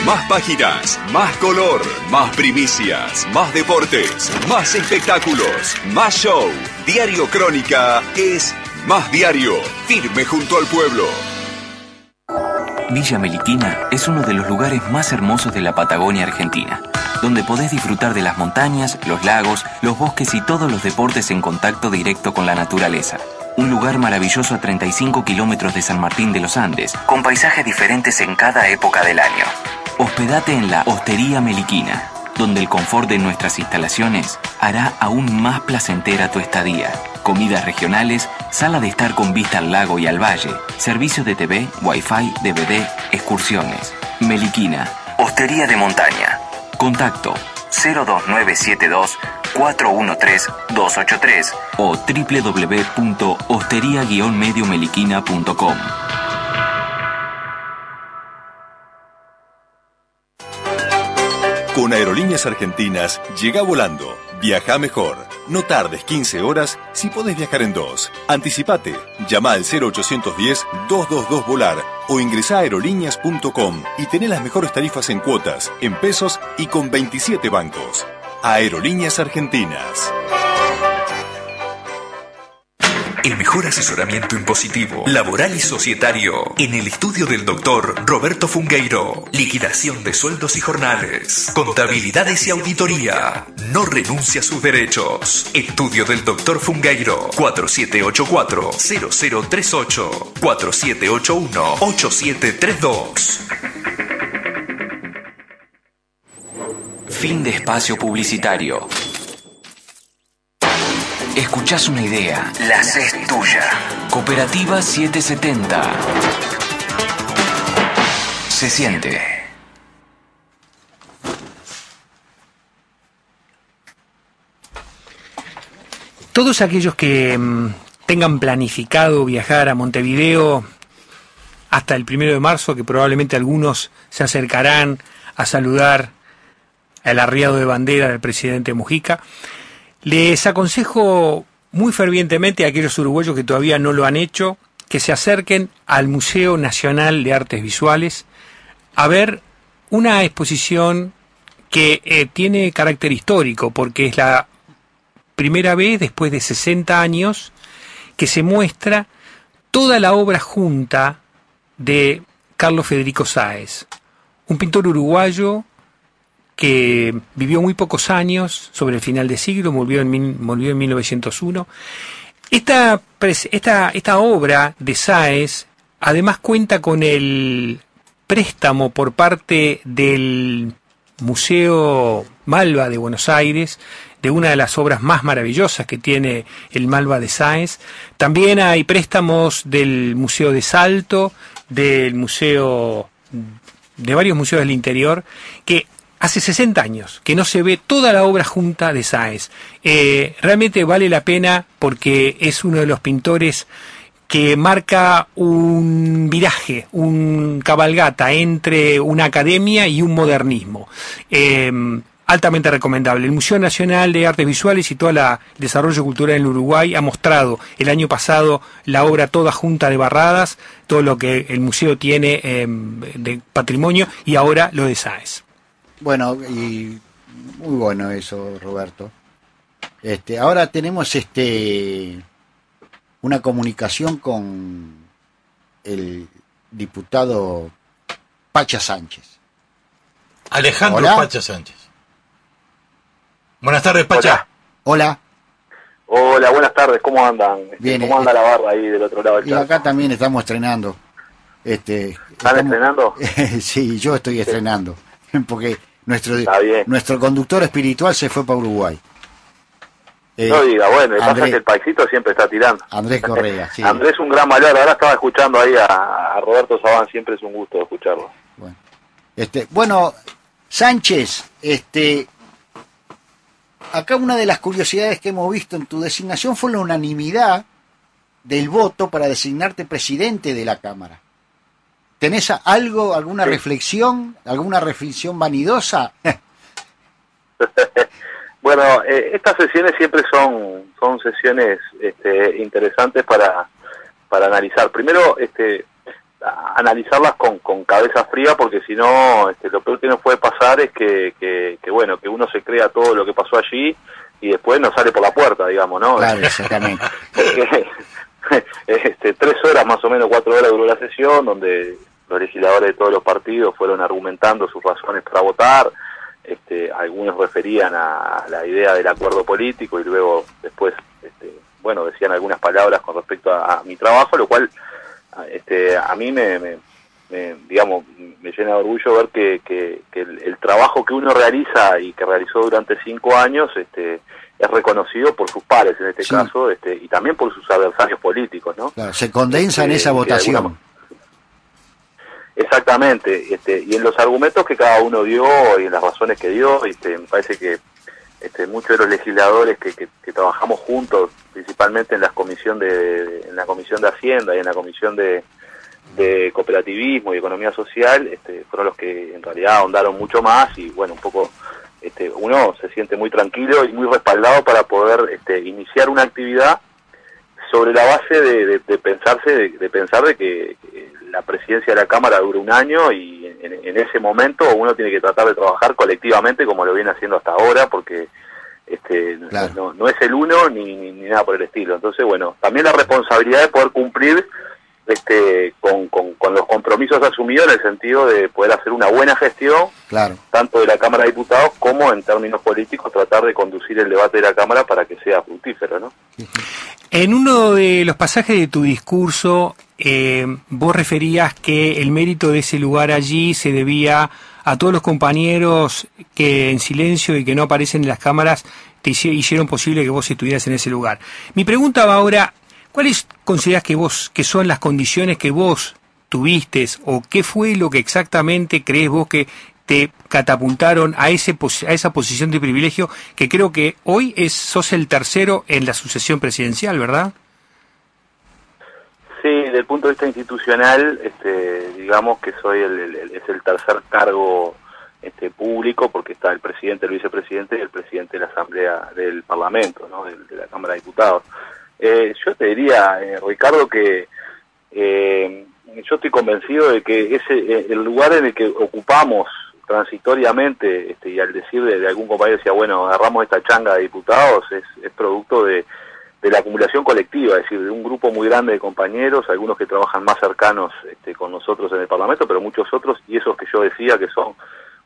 Más páginas, más color, más primicias, más deportes, más espectáculos, más show. Diario Crónica es más diario, firme junto al pueblo. Villa Meliquina es uno de los lugares más hermosos de la Patagonia Argentina, donde podés disfrutar de las montañas, los lagos, los bosques y todos los deportes en contacto directo con la naturaleza. Un lugar maravilloso a 35 kilómetros de San Martín de los Andes, con paisajes diferentes en cada época del año. Hospedate en la Hostería Meliquina, donde el confort de nuestras instalaciones hará aún más placentera tu estadía. Comidas regionales, sala de estar con vista al lago y al valle, servicio de TV, Wi-Fi, DVD, excursiones. Meliquina, Hostería de Montaña. Contacto 02972 413 283 o www.hostería-mediomeliquina.com. Con Aerolíneas Argentinas, llega volando. Viaja mejor. No tardes 15 horas si podés viajar en dos. Anticipate. Llama al 0810-222 Volar o ingresa a aerolíneas.com y tené las mejores tarifas en cuotas, en pesos y con 27 bancos. Aerolíneas Argentinas. El mejor asesoramiento impositivo, laboral y societario en el estudio del doctor Roberto Fungueiro. Liquidación de sueldos y jornales, contabilidades y auditoría. No renuncia a sus derechos. Estudio del doctor Fungueiro. 4784-0038. 4781-8732. Fin de espacio publicitario. Escuchás una idea, la haces tuya. Cooperativa 770. Se siente. Todos aquellos que mm, tengan planificado viajar a Montevideo hasta el primero de marzo, que probablemente algunos se acercarán a saludar el arriado de bandera del presidente Mujica, les aconsejo muy fervientemente a aquellos uruguayos que todavía no lo han hecho que se acerquen al Museo Nacional de Artes Visuales a ver una exposición que eh, tiene carácter histórico porque es la primera vez después de 60 años que se muestra toda la obra junta de Carlos Federico Sáez, un pintor uruguayo que vivió muy pocos años, sobre el final del siglo, murió en, murió en 1901. Esta, esta, esta obra de Sáez además cuenta con el préstamo por parte del Museo Malva de Buenos Aires, de una de las obras más maravillosas que tiene el Malva de Sáez. También hay préstamos del Museo de Salto, del Museo de varios museos del interior, que hace 60 años que no se ve toda la obra junta de Sáez. Eh, realmente vale la pena porque es uno de los pintores que marca un viraje, un cabalgata entre una academia y un modernismo. Eh, altamente recomendable. El Museo Nacional de Artes Visuales y todo el desarrollo cultural en Uruguay ha mostrado el año pasado la obra toda junta de Barradas, todo lo que el museo tiene em, de patrimonio y ahora lo de Sáez. Bueno, y muy bueno eso, Roberto. Este, ahora tenemos este una comunicación con el diputado Pacha Sánchez. Alejandro Pacha Sánchez. Buenas tardes, Pacha. Hola. Hola, buenas tardes, ¿cómo andan? Este, Bien, ¿Cómo eh, anda la barra ahí del otro lado del Y acá también estamos estrenando. Este, ¿Están estrenando? sí, yo estoy estrenando. Porque nuestro, nuestro conductor espiritual se fue para Uruguay. Eh, no diga, bueno, pasa que el paisito siempre está tirando. Andrés Correa, sí. Andrés es un gran valor, ahora estaba escuchando ahí a, a Roberto Sabán, siempre es un gusto escucharlo. Este, bueno, Sánchez, este, acá una de las curiosidades que hemos visto en tu designación fue la unanimidad del voto para designarte presidente de la Cámara. ¿Tenés algo, alguna reflexión, alguna reflexión vanidosa? Bueno, eh, estas sesiones siempre son son sesiones este, interesantes para, para analizar. Primero, este, analizarlas con, con cabeza fría, porque si no, este, lo peor que nos puede pasar es que, que, que, bueno, que uno se crea todo lo que pasó allí y después no sale por la puerta, digamos, ¿no? Claro, exactamente. Porque este, tres horas más o menos, cuatro horas duró la sesión, donde los legisladores de todos los partidos fueron argumentando sus razones para votar, este, algunos referían a la idea del acuerdo político y luego después, este, bueno, decían algunas palabras con respecto a, a mi trabajo, lo cual a- este, a mí me, me- me, digamos, me llena de orgullo ver que, que- que el, el trabajo que uno realiza y que realizó durante cinco años este, es reconocido por sus pares en este Sí. caso este, y también por sus adversarios políticos, ¿no? Claro, se condensa en Este, esa votación. Exactamente, este, y en los argumentos que cada uno dio y en las razones que dio, este, me parece que este, muchos de los legisladores que, trabajamos juntos, principalmente en la comisión de, en la comisión de Hacienda y en la comisión de, cooperativismo y economía social, este, fueron los que en realidad ahondaron mucho más y bueno, un poco este, uno se siente muy tranquilo y muy respaldado para poder este, iniciar una actividad sobre la base de, de- pensarse de, pensar de que la presidencia de la cámara dura un año y en, en ese momento uno tiene que tratar de trabajar colectivamente como lo viene haciendo hasta ahora porque este no, no es el uno ni, ni, ni nada por el estilo entonces bueno también la responsabilidad de poder cumplir este con, con, con los compromisos asumidos en el sentido de poder hacer una buena gestión Claro. tanto de la Cámara de Diputados como en términos políticos tratar de conducir el debate de la Cámara para que sea fructífero, ¿no? En uno de los pasajes de tu discurso, eh, vos referías que el mérito de ese lugar allí se debía a todos los compañeros que en silencio y que no aparecen en las cámaras te hici- hicieron posible que vos estuvieras en ese lugar. Mi pregunta va ahora, ¿cuáles consideras que vos que son las condiciones que vos tuviste o qué fue lo que exactamente crees vos que te catapultaron a ese a esa posición de privilegio que creo que hoy es sos el tercero en la sucesión presidencial, ¿verdad? Sí, desde el punto de vista institucional, este, digamos que soy el, es el tercer cargo este, público porque está el presidente, el vicepresidente y el presidente de la Asamblea del Parlamento, ¿no? de, de la Cámara de Diputados. Eh, yo te diría, eh, Ricardo, que eh, yo estoy convencido de que ese eh, el lugar en el que ocupamos transitoriamente, este, y al decir de, de algún compañero decía, bueno, agarramos esta changa de diputados, es, es producto de, de la acumulación colectiva, es decir, de un grupo muy grande de compañeros, algunos que trabajan más cercanos este, con nosotros en el Parlamento, pero muchos otros, y esos que yo decía que son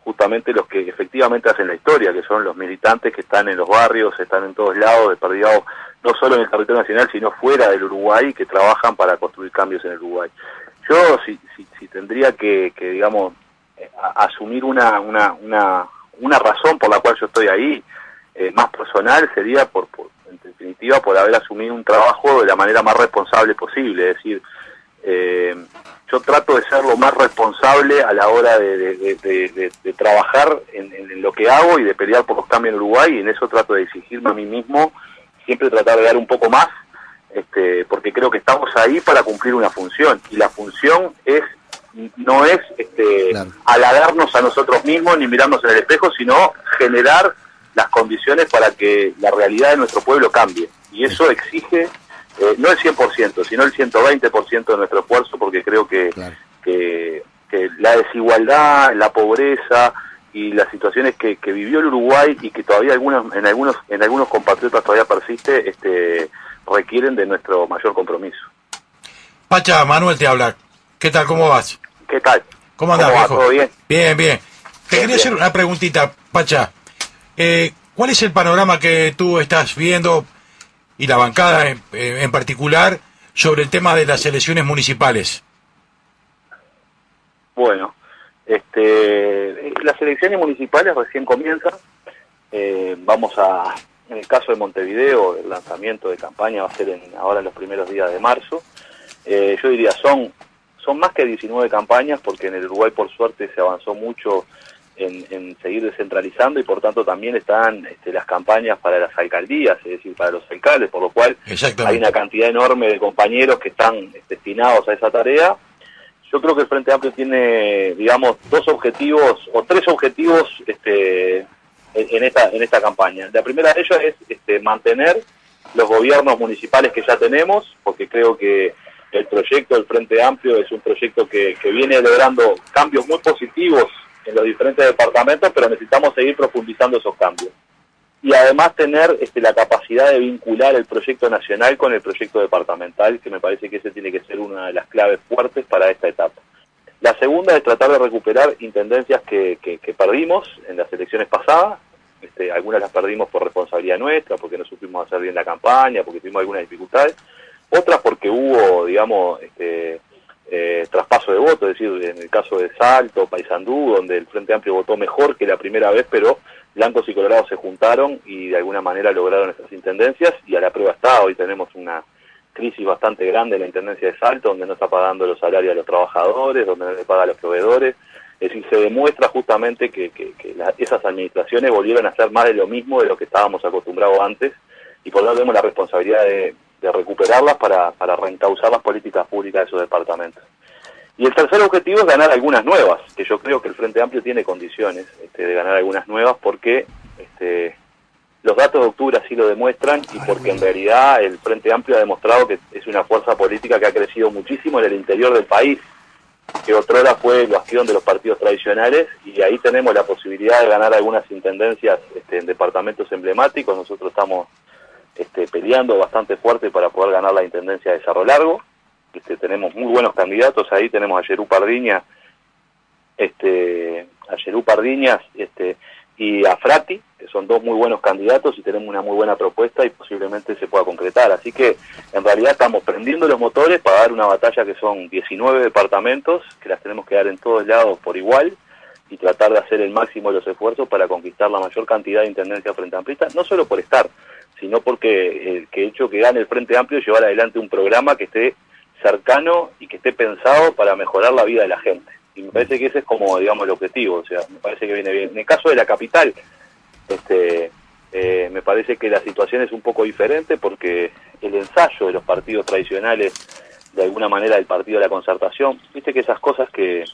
justamente los que efectivamente hacen la historia, que son los militantes que están en los barrios, están en todos lados, desperdigados, no solo en el territorio nacional, sino fuera del Uruguay, que trabajan para construir cambios en el Uruguay. Yo, si, si, si tendría que, que digamos, eh, asumir una, una, una, una razón por la cual yo estoy ahí, eh, más personal, sería por, por, en definitiva, por haber asumido un trabajo de la manera más responsable posible, es decir, eh, yo trato de ser lo más responsable a la hora de, de- de- de- de- de trabajar en, lo que hago y de pelear por los cambios en Uruguay y en eso trato de exigirme a mí mismo siempre tratar de dar un poco más este, porque creo que estamos ahí para cumplir una función y la función es no es este, halagarnos a nosotros mismos ni mirarnos en el espejo, sino generar las condiciones para que la realidad de nuestro pueblo cambie. Y eso exige eh, no el 100%, sino el 120% de nuestro esfuerzo, porque creo que, que, que, la desigualdad, la pobreza y las situaciones que, que vivió el Uruguay y que todavía algunos, en algunos en algunos compatriotas todavía persiste, este, requieren de nuestro mayor compromiso. Pacha, Manuel te habla. ¿Qué tal? ¿Cómo vas? ¿Qué tal? ¿Cómo andas, va? viejo? ¿Todo bien? Bien, bien. Te Bien, quería bien. hacer una preguntita, Pacha. Eh, ¿Cuál es el panorama que tú estás viendo y la bancada en, en particular sobre el tema de las elecciones municipales? Bueno, este, las elecciones municipales recién comienzan. Eh, vamos a, en el caso de Montevideo, el lanzamiento de campaña va a ser en, ahora en los primeros días de marzo. Eh, yo diría, son, son más que 19 campañas porque en el Uruguay por suerte se avanzó mucho en, en seguir descentralizando y por tanto también están este, las campañas para las alcaldías, es decir, para los alcaldes, por lo cual hay una cantidad enorme de compañeros que están destinados a esa tarea. Yo creo que el Frente Amplio tiene, digamos, dos objetivos o tres objetivos este, en, en esta en esta campaña. La primera de ellas es este, mantener los gobiernos municipales que ya tenemos, porque creo que el proyecto del Frente Amplio es un proyecto que, que viene logrando cambios muy positivos en los diferentes departamentos, pero necesitamos seguir profundizando esos cambios. Y además tener este, la capacidad de vincular el proyecto nacional con el proyecto departamental, que me parece que ese tiene que ser una de las claves fuertes para esta etapa. La segunda es tratar de recuperar intendencias que, que, perdimos en las elecciones pasadas. Este, algunas las perdimos por responsabilidad nuestra, porque no supimos hacer bien la campaña, porque tuvimos algunas dificultades. Otras porque hubo, digamos, este, eh, traspaso de voto, es decir, en el caso de Salto, Paysandú, donde el Frente Amplio votó mejor que la primera vez, pero blancos y colorados se juntaron y de alguna manera lograron estas intendencias y a la prueba está, hoy tenemos una crisis bastante grande en la intendencia de Salto, donde no está pagando los salarios a los trabajadores, donde no le paga a los proveedores, es decir, se demuestra justamente que, que, que la- esas administraciones volvieron a hacer más de lo mismo de lo que estábamos acostumbrados antes y por lo tanto tenemos la responsabilidad de, de recuperarlas para, para reencauzar las políticas públicas de esos departamentos. Y el tercer objetivo es ganar algunas nuevas, que yo creo que el Frente Amplio tiene condiciones este, de ganar algunas nuevas porque este, los datos de octubre así lo demuestran y porque en realidad el Frente Amplio ha demostrado que es una fuerza política que ha crecido muchísimo en el interior del país, que otrora fue el bastión de los partidos tradicionales y ahí tenemos la posibilidad de ganar algunas intendencias este, en departamentos emblemáticos. Nosotros estamos este, peleando bastante fuerte para poder ganar la intendencia de Cerro Largo. Este, tenemos muy buenos candidatos ahí, tenemos a Yerú Pardiña, este, a Yerú Pardiñas este, y a Frati, que son dos muy buenos candidatos y tenemos una muy buena propuesta y posiblemente se pueda concretar. Así que en realidad estamos prendiendo los motores para dar una batalla que son 19 departamentos, que las tenemos que dar en todos lados por igual y tratar de hacer el máximo de los esfuerzos para conquistar la mayor cantidad de intendencias frente amplistas, no solo por estar, sino porque el que hecho que gane el Frente Amplio llevar adelante un programa que esté cercano y que esté pensado para mejorar la vida de la gente. Y me parece que ese es como, digamos, el objetivo, o sea, me parece que viene bien. En el caso de la capital, este, eh, me parece que la situación es un poco diferente porque el ensayo de los partidos tradicionales, de alguna manera del partido de la concertación, viste que esas cosas que,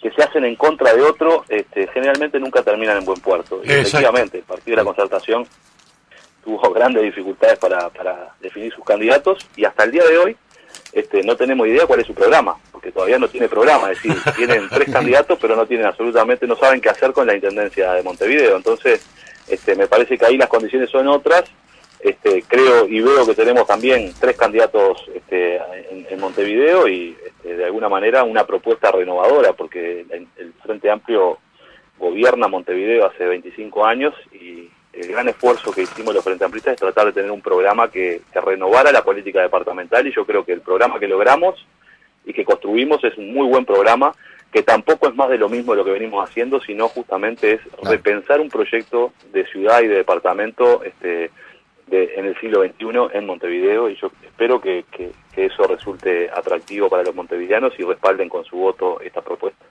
que se hacen en contra de otro, este, generalmente nunca terminan en buen puerto. Y efectivamente, el partido de la concertación tuvo grandes dificultades para, para definir sus candidatos y hasta el día de hoy este, no tenemos idea cuál es su programa, porque todavía no tiene programa, es decir, tienen tres candidatos pero no tienen absolutamente, no saben qué hacer con la Intendencia de Montevideo, entonces este, me parece que ahí las condiciones son otras, este, creo y veo que tenemos también tres candidatos este, en, en Montevideo y este, de alguna manera una propuesta renovadora, porque el, el Frente Amplio gobierna Montevideo hace 25 años el gran esfuerzo que hicimos los Frente Amplistas es tratar de tener un programa que, que renovara la política departamental y yo creo que el programa que logramos y que construimos es un muy buen programa que tampoco es más de lo mismo de lo que venimos haciendo, sino justamente es repensar un proyecto de ciudad y de departamento este, de, en el siglo XXI en Montevideo y yo espero que, que- que eso resulte atractivo para los montevideanos y respalden con su voto esta propuesta.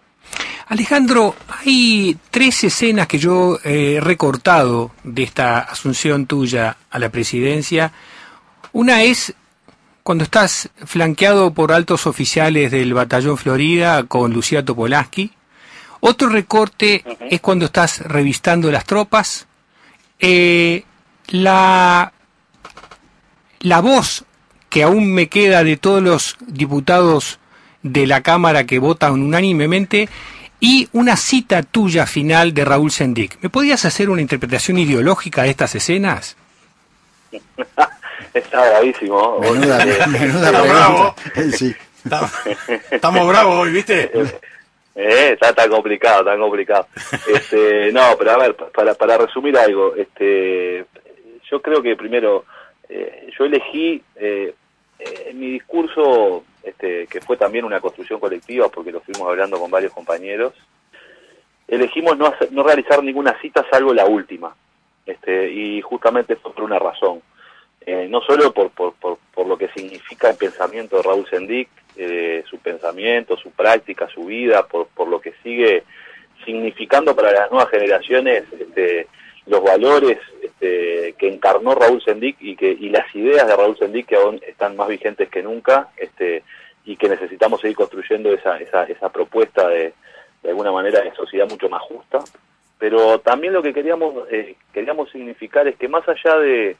Alejandro, hay tres escenas que yo he recortado de esta asunción tuya a la presidencia. Una es cuando estás flanqueado por altos oficiales del batallón Florida con Lucía Topolaski. Otro recorte es cuando estás revistando las tropas. Eh, la, la voz que aún me queda de todos los diputados de la Cámara que votan unánimemente y una cita tuya final de Raúl Sendic. ¿Me podías hacer una interpretación ideológica de estas escenas? Está bravísimo. Menuda, Eh, menuda Estamos bravos. Sí. Estamos bravos hoy, ¿viste? Eh, está tan complicado, tan complicado. Este, no, pero a ver, pa- para, para resumir algo, este, yo creo que primero, eh, yo elegí eh, eh, en mi discurso, este, que fue también una construcción colectiva, porque lo fuimos hablando con varios compañeros, elegimos no, hacer- no realizar ninguna cita salvo la última, este, y justamente por una razón. Eh, no solo por, por, por, por lo que significa el pensamiento de Raúl Sendic, eh, su pensamiento, su práctica, su vida, por, por lo que sigue significando para las nuevas generaciones este, los valores este, que encarnó Raúl Sendic y, que, y las ideas de Raúl Sendic que aún están más vigentes que nunca este, y que necesitamos seguir construyendo esa, esa, esa propuesta de, de alguna manera de sociedad mucho más justa. Pero también lo que queríamos, eh, queríamos significar es que más allá de,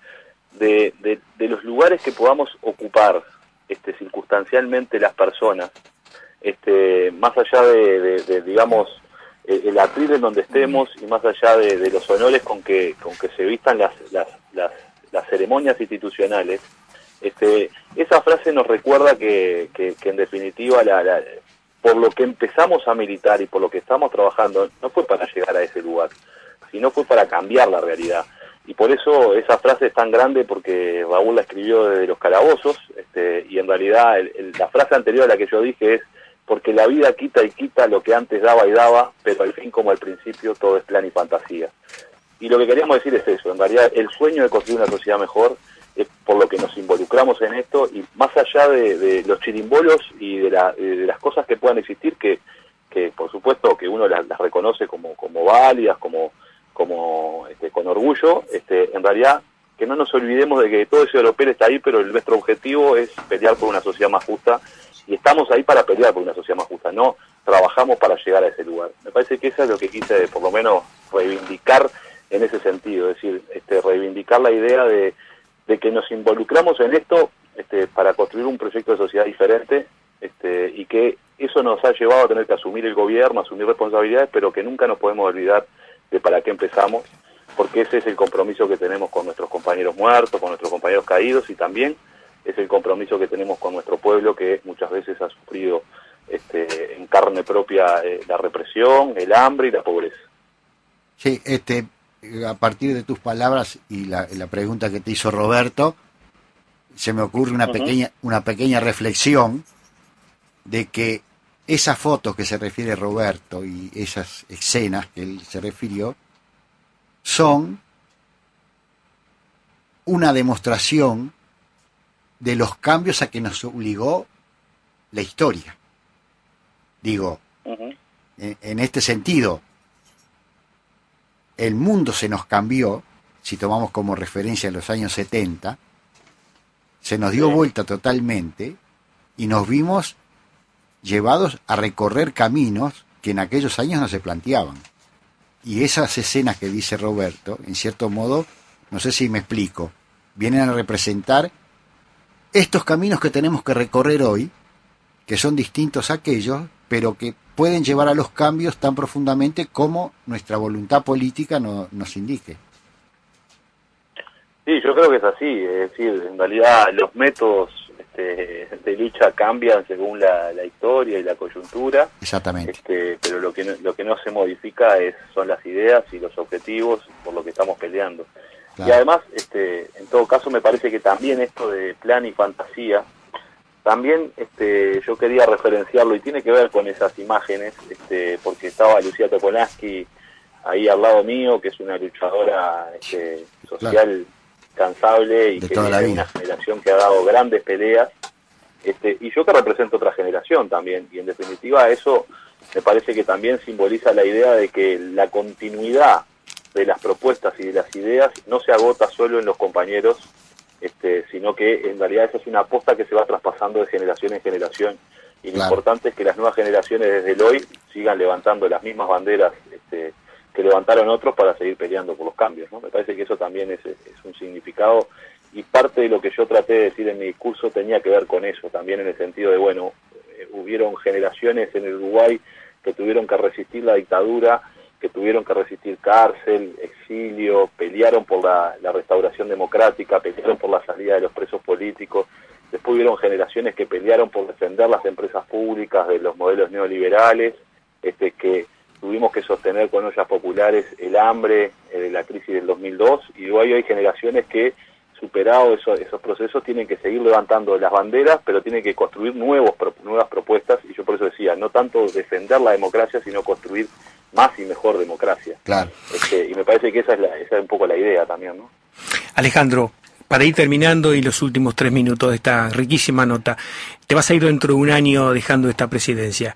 de, de- de los lugares que podamos ocupar este, circunstancialmente las personas, este, más allá de, de- de, digamos, el, el atril en donde estemos y más allá de, los honores con que, con que se vistan las, las, las, las ceremonias institucionales, este, esa frase nos recuerda que, que, en definitiva la, la- por lo que empezamos a militar y por lo que estamos trabajando no fue para llegar a ese lugar, sino fue para cambiar la realidad. Y por eso esa frase es tan grande porque Raúl la escribió desde los calabozos este, y en realidad el- el- la frase anterior a la que yo dije es porque la vida quita y quita lo que antes daba y daba, pero al fin como al principio todo es plan y fantasía. Y lo que queríamos decir es eso, en realidad el sueño de construir una sociedad mejor es por lo que nos involucramos en esto y más allá de, los chirimbolos y de, la- de las cosas que puedan existir, que, que por supuesto que uno las, las reconoce como, como válidas, como, como este, con orgullo, este, en realidad que no nos olvidemos de que todo ese europeo está ahí, pero nuestro objetivo es pelear por una sociedad más justa y estamos ahí para pelear por una sociedad más justa, no trabajamos para llegar a ese lugar. Me parece que eso es lo que quise por lo menos reivindicar en ese sentido, es decir, este, reivindicar la idea de, de que nos involucramos en esto este, para construir un proyecto de sociedad diferente este, y que eso nos ha llevado a tener que asumir el gobierno, asumir responsabilidades, pero que nunca nos podemos olvidar de para qué empezamos, porque ese es el compromiso que tenemos con nuestros compañeros muertos, con nuestros compañeros caídos y también es el compromiso que tenemos con nuestro pueblo que muchas veces ha sufrido este, en carne propia eh, la represión, el hambre y la pobreza. Sí, este, a partir de tus palabras y la, la pregunta que te hizo Roberto, se me ocurre una pequeña, una pequeña reflexión de que esas fotos que se refiere Roberto y esas escenas que él se refirió son una demostración de los cambios a que nos obligó la historia. Digo, en, en este sentido, el mundo se nos cambió, si tomamos como referencia los años 70, se nos dio vuelta totalmente y nos vimos llevados a recorrer caminos que en aquellos años no se planteaban. Y esas escenas que dice Roberto, en cierto modo, no sé si me explico, vienen a representar estos caminos que tenemos que recorrer hoy, que son distintos a aquellos, pero que pueden llevar a los cambios tan profundamente como nuestra voluntad política no- nos indique. Sí, yo creo que es así, es decir, en realidad los métodos este, de lucha cambian según la, la historia y la coyuntura, Exactamente. este, pero lo que no, lo que no se modifica es son las ideas y los objetivos por lo que estamos peleando. Claro. Y además, este, en todo caso, me parece que también esto de plan y fantasía, también este, yo quería referenciarlo y tiene que ver con esas imágenes, este, porque estaba Lucía Topolansky ahí al lado mío, que es una luchadora este, social cansable y De que vida. una generación que ha dado grandes peleas, este, y yo que represento otra generación también, y en definitiva eso me parece que también simboliza la idea de que la continuidad de las propuestas y de las ideas no se agota solo en los compañeros este, sino que en realidad esa es una aposta que se va traspasando de generación en generación. Y lo importante es que las nuevas generaciones desde el hoy sigan levantando las mismas banderas este, que levantaron otros para seguir peleando por los cambios. ¿no? Me parece que eso también es, es un significado y parte de lo que yo traté de decir en mi discurso tenía que ver con eso, también en el sentido de, bueno, eh, hubieron generaciones en el Uruguay que tuvieron que resistir la dictadura, que tuvieron que resistir cárcel, exilio, pelearon por la, restauración democrática, pelearon por la salida de los presos políticos, después hubieron generaciones que pelearon por defender las empresas públicas de los modelos neoliberales, este, que tuvimos que sostener con ollas populares el hambre eh, de la crisis del 2002 y hoy hay generaciones que superado eso- esos procesos tienen que seguir levantando las banderas pero tienen que construir nuevos pro- nuevas propuestas y yo por eso decía no tanto defender la democracia sino construir más y mejor democracia Claro. Este, y me parece que esa es, la- esa es un poco la idea también no Alejandro, para ir terminando y los últimos tres minutos de esta riquísima nota, te vas a ir dentro de un año dejando esta presidencia.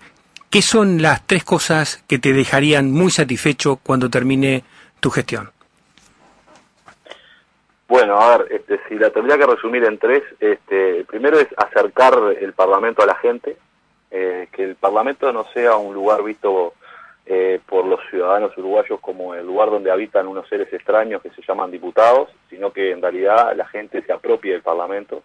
¿Qué son las tres cosas que te dejarían muy satisfecho cuando termine tu gestión? Bueno, a ver, este, si la tendría que resumir en tres, este, primero es acercar el Parlamento a la gente, eh, que el Parlamento no sea un lugar visto eh, por los ciudadanos uruguayos como el lugar donde habitan unos seres extraños que se llaman diputados, sino que en realidad la gente se apropie del Parlamento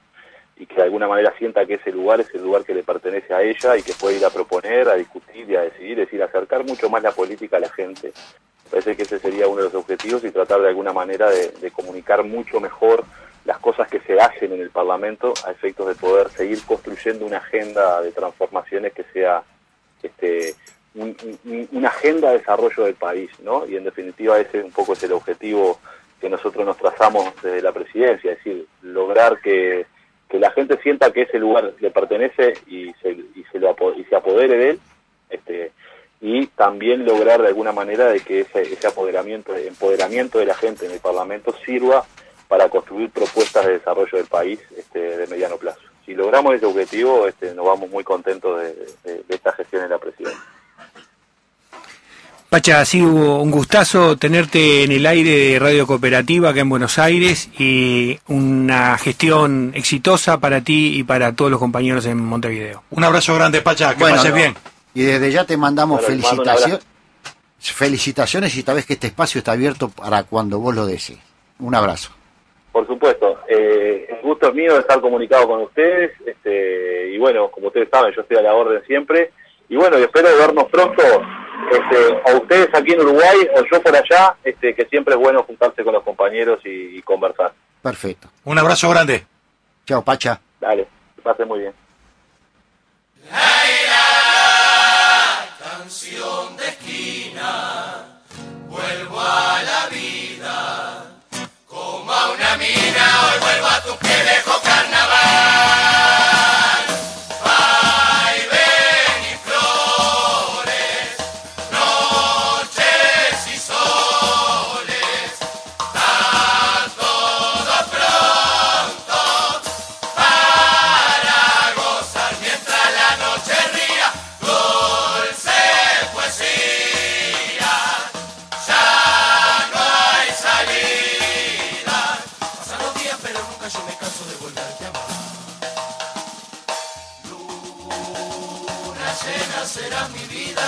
y que de alguna manera sienta que ese lugar es el lugar que le pertenece a ella y que puede ir a proponer, a discutir y a decidir, es decir, acercar mucho más la política a la gente. Parece que ese sería uno de los objetivos y tratar de alguna manera de, comunicar mucho mejor las cosas que se hacen en el Parlamento a efectos de poder seguir construyendo una agenda de transformaciones que sea este, un- un- una agenda de desarrollo del país, ¿no? Y en definitiva ese un poco es el objetivo que nosotros nos trazamos desde la presidencia, es decir, lograr que, que la gente sienta que ese lugar le pertenece y se, y se, lo y se apodere de él, este, y también lograr de alguna manera de que ese, ese apoderamiento, empoderamiento de la gente en el Parlamento sirva para construir propuestas de desarrollo del país este, de mediano plazo. Si logramos ese objetivo, este, nos vamos muy contentos de, de- de esta gestión en la presidencia. Pacha, ha sido un gustazo tenerte en el aire de Radio Cooperativa acá en Buenos Aires y una gestión exitosa para ti y para todos los compañeros en Montevideo. Un abrazo grande, Pacha, que Bueno, pases no. bien. Y desde ya te mandamos Bueno, felicitaciones. Felicitaciones y sabes que este espacio está abierto para cuando vos lo desees. Un abrazo. Por supuesto, eh, el gusto es mío de estar comunicado con ustedes este, y bueno, como ustedes saben, yo estoy a la orden siempre y bueno, y espero vernos pronto este, o ustedes aquí en Uruguay o yo por allá, este, que siempre es bueno juntarse con los compañeros y, y conversar. Perfecto. Un abrazo grande. Chao, Pacha. Dale, que pasen muy bien. Canción de esquina, vuelvo a la vida, como a una mina, hoy vuelvo a tu que dejo carnaval.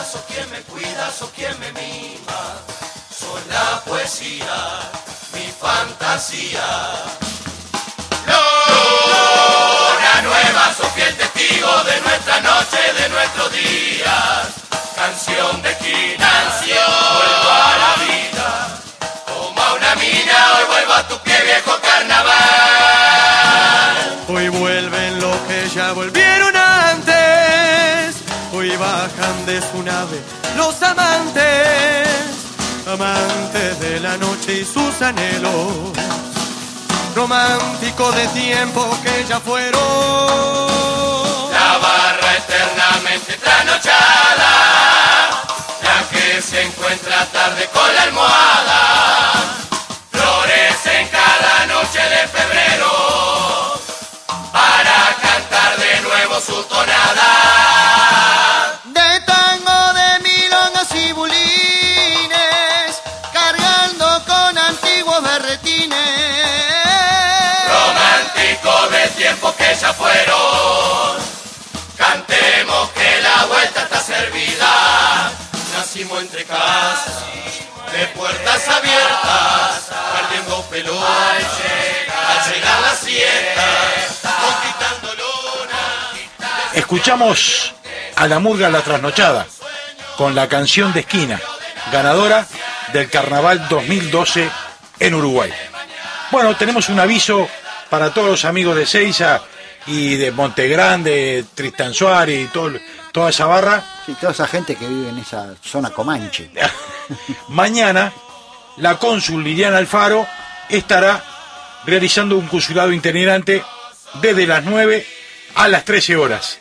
Mi vida, sos quien me cuida, sos quien me mima. Sos la poesía, mi fantasía. Luna nueva, sos fiel testigo de nuestra noche, de nuestros días. Canción de esquina, vuelvo a la vida. Como a una mina, hoy vuelvo los amantes, amantes de la noche y sus anhelos. Románticos de tiempo que ya fueron. La barra eternamente trasnochada, la que se encuentra tarde con la almohada, Conquistando luna. Escuchamos a la murga La Trasnochada con la canción de esquina, ganadora del Carnaval 2012 en Uruguay. Bueno, tenemos un aviso para todos los amigos de Seiza y de Montegrande, Tristan Suárez y todo, toda esa barra. Sí, toda esa gente que vive en esa zona comanche. Mañana la cónsul Liliana Alfaro estará realizando un consulado itinerante desde las 9 a las 13 horas.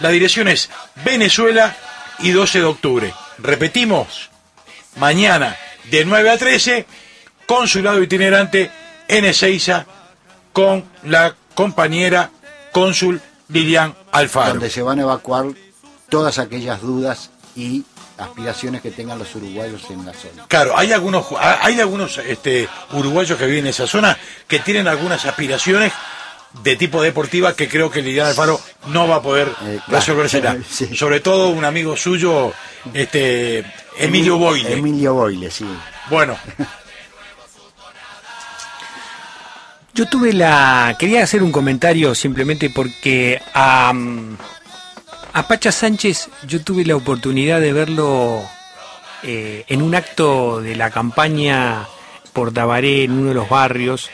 La dirección es Venezuela y 12 de octubre. Repetimos, mañana de 9 a 13, consulado itinerante en Ezeiza con la compañera cónsul Lilian Alfaro. donde se van a evacuar todas aquellas dudas y aspiraciones que tengan los uruguayos en la zona. Claro, hay algunos, hay algunos este, uruguayos que viven en esa zona que tienen algunas aspiraciones de tipo deportiva que creo que Liliana Alfaro no va a poder Eh, claro, resolvérsela. sí. Sobre todo un amigo suyo, este Emilio Boyle. Emilio Boyle, sí. Bueno, Yo tuve la. Quería hacer un comentario simplemente porque a, a Pacha Sánchez yo tuve la oportunidad de verlo eh, en un acto de la campaña por Tabaré en uno de los barrios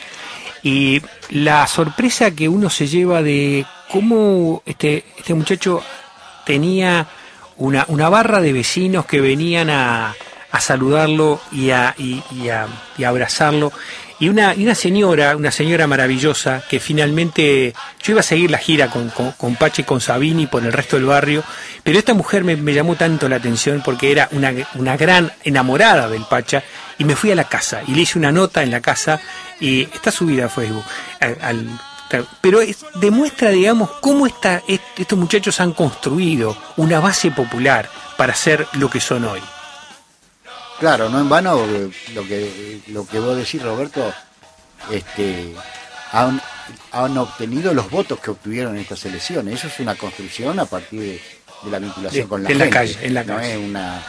y la sorpresa que uno se lleva de cómo este, este muchacho tenía una, una barra de vecinos que venían a, a saludarlo y a, y, a abrazarlo. Y una, y una señora, una señora maravillosa, que finalmente yo iba a seguir la gira con, con, con Pache, con Sabini, por el resto del barrio, pero esta mujer me, me llamó tanto la atención porque era una, una gran enamorada del Pacha, y me fui a la casa y le hice una nota en la casa, y está subida a Facebook. al- pero es- demuestra, digamos, cómo estos muchachos han construido una base popular para ser lo que son hoy. Claro, no en vano lo que lo que vos decís, Roberto, este han, han obtenido los votos que obtuvieron en estas elecciones. Eso es una construcción a partir de, de la vinculación De- con la en la calle, en la no calle. es una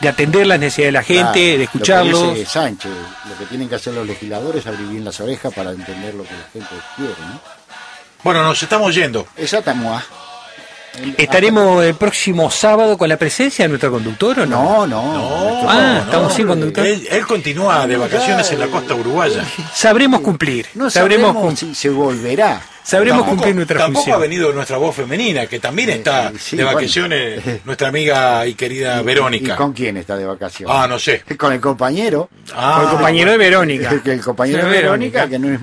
De atender las necesidades de la gente, Claro, de Lo que escucharlos. dice Sánchez, lo que tienen que hacer los legisladores es abrir bien las orejas para entender lo que la gente quiere, ¿no? bueno, nos estamos yendo. Exactamente. ¿Estaremos el próximo sábado con la presencia de nuestro conductor o no? No, no. No, ah, no, estamos sin conductor. Él, él continúa de vacaciones en la costa uruguaya. Sabremos cumplir. No sabremos sabremos cum- si se volverá. sabremos Tampoco- cumplir nuestra Tampoco función. ha venido nuestra voz femenina, que también está eh, sí, de bueno. vacaciones, nuestra amiga y querida ¿Y Verónica. con quién está de vacaciones? Ah, no sé. Con el compañero. Ah, Con el compañero de Verónica. Que el compañero de Verónica, que no es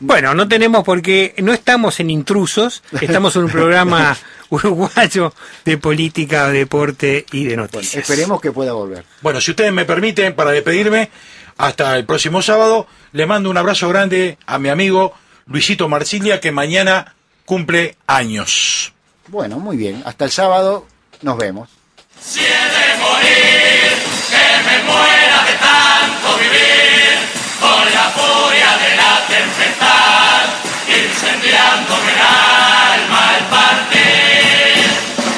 Bueno, no tenemos porque no estamos en intrusos, estamos en un programa uruguayo de política, deporte y de noticias. Esperemos que pueda volver. Bueno, si ustedes me permiten, para despedirme, hasta el próximo sábado, le mando un abrazo grande a mi amigo Luisito Marsilia, que mañana cumple años. Bueno, muy bien. Hasta el sábado nos vemos. Si he de morir, que me muera de tanto vivir, con la furia de la tempestad, incendiándome el alma al partir.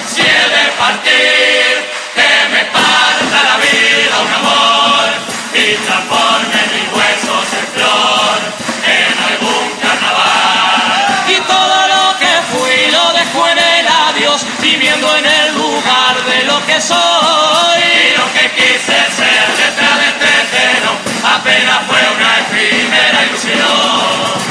Si he de partir, que me parta la vida un amor y transforme mis huesos en flor en algún carnaval. Y todo lo que fui lo dejo en el adiós, viviendo en el lugar de lo que soy. Y lo que quise ser detrás de este apenas fue Senhor.